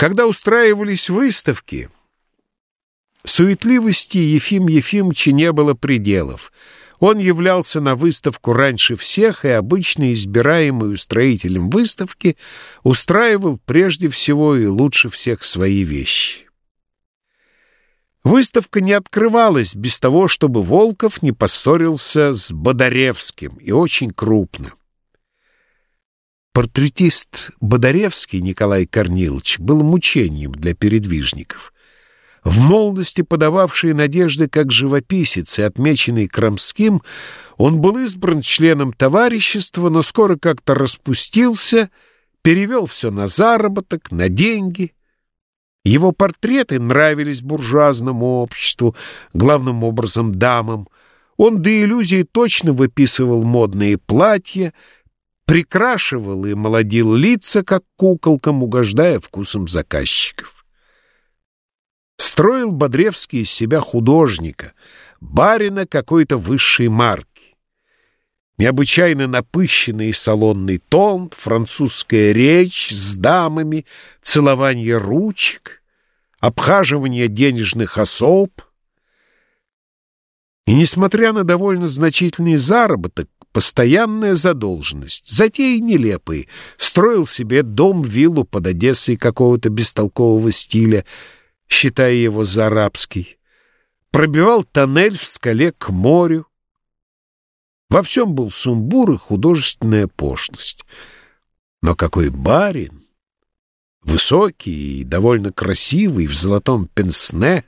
Когда устраивались выставки, суетливости Ефим Ефимовича не было пределов. Он являлся на выставку раньше всех, и обычно избираемый устроителем выставки устраивал прежде всего и лучше всех свои вещи. Выставка не открывалась без того, чтобы Волков не поссорился с Бодаревским, и очень крупно. Портретист Бодаревский Николай Корнилович был мучением для передвижников. В молодости подававший надежды как живописец и отмеченный Крамским, он был избран членом товарищества, но скоро как-то распустился, перевел все на заработок, на деньги. Его портреты нравились буржуазному обществу, главным образом дамам. Он до иллюзии точно выписывал модные платья, прикрашивал и молодил лица, как куколкам, угождая вкусом заказчиков. Строил Бодревский из себя художника, барина какой-то высшей марки. Необычайно напыщенный салонный тон, французская речь с дамами, целование ручек, обхаживание денежных особ. И, несмотря на довольно значительный заработок, постоянная задолженность, затеи нелепые. Строил себе дом-виллу под Одессой какого-то бестолкового стиля, считая его за арабский. Пробивал тоннель в скале к морю. Во всем был сумбур и художественная пошлость. Но какой барин! Высокий и довольно красивый, в золотом пенсне,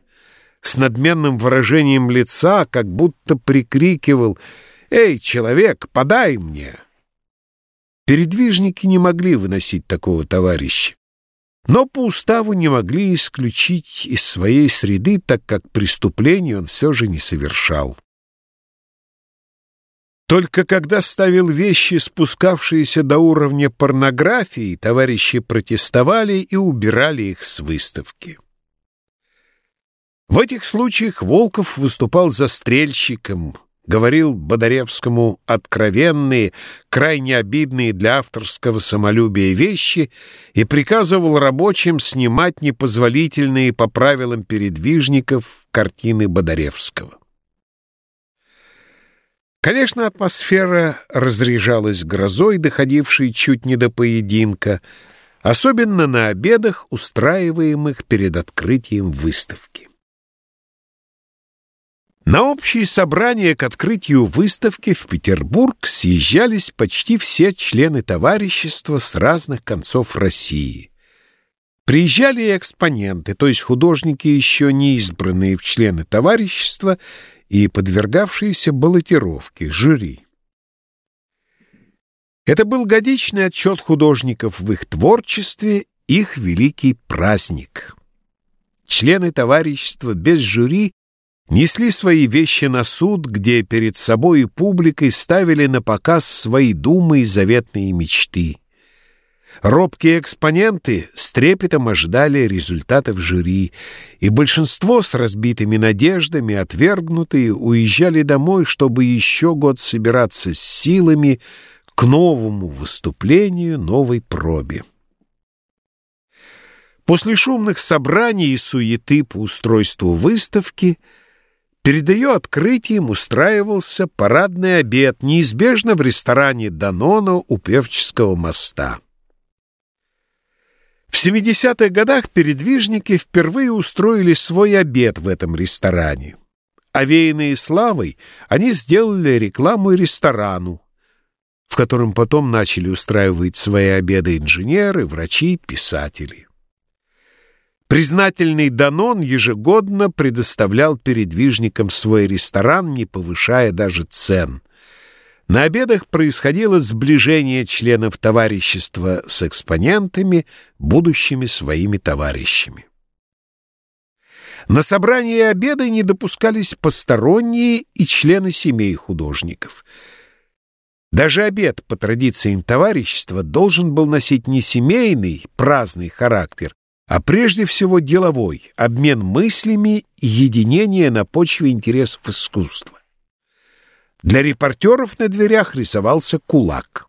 с надменным выражением лица, как будто прикрикивал — «Эй, человек, подай мне!» Передвижники не могли выносить такого товарища, но по уставу не могли исключить из своей среды, так как преступление он все же не совершал. Только когда ставил вещи, спускавшиеся до уровня порнографии, товарищи протестовали и убирали их с выставки. В этих случаях Волков выступал застрельщиком, говорил Бодаревскому откровенные, крайне обидные для авторского самолюбия вещи и приказывал рабочим снимать непозволительные по правилам передвижников картины Бодаревского. Конечно, атмосфера разряжалась грозой, доходившей чуть не до поединка, особенно на обедах, устраиваемых перед открытием выставки. На общие собрания к открытию выставки в Петербург съезжались почти все члены товарищества с разных концов России. Приезжали экспоненты, то есть художники, еще не избранные в члены товарищества и подвергавшиеся баллотировке, жюри. Это был годичный отчет художников в их творчестве, их великий праздник. Члены товарищества без жюри несли свои вещи на суд, где перед собой и публикой ставили на показ свои думы и заветные мечты. Робкие экспоненты с трепетом ожидали результатов жюри, и большинство с разбитыми надеждами, отвергнутые, уезжали домой, чтобы еще год собираться с силами к новому выступлению, новой пробе. После шумных собраний и суеты по устройству выставки – Перед ее открытием устраивался парадный обед, неизбежно в ресторане Данона у Певческого моста. В 70-х годах передвижники впервые устроили свой обед в этом ресторане. Овеянные славой, они сделали рекламу ресторану, в котором потом начали устраивать свои обеды инженеры, врачи, писатели. Признательный Данон ежегодно предоставлял передвижникам свой ресторан, не повышая даже цен. На обедах происходило сближение членов товарищества с экспонентами, будущими своими товарищами. На собрания и обеды не допускались посторонние и члены семей художников. Даже обед по традициям товарищества должен был носить не семейный, праздный характер, а прежде всего деловой, обмен мыслями и единение на почве интересов искусства. Для репортеров на дверях рисовался кулак.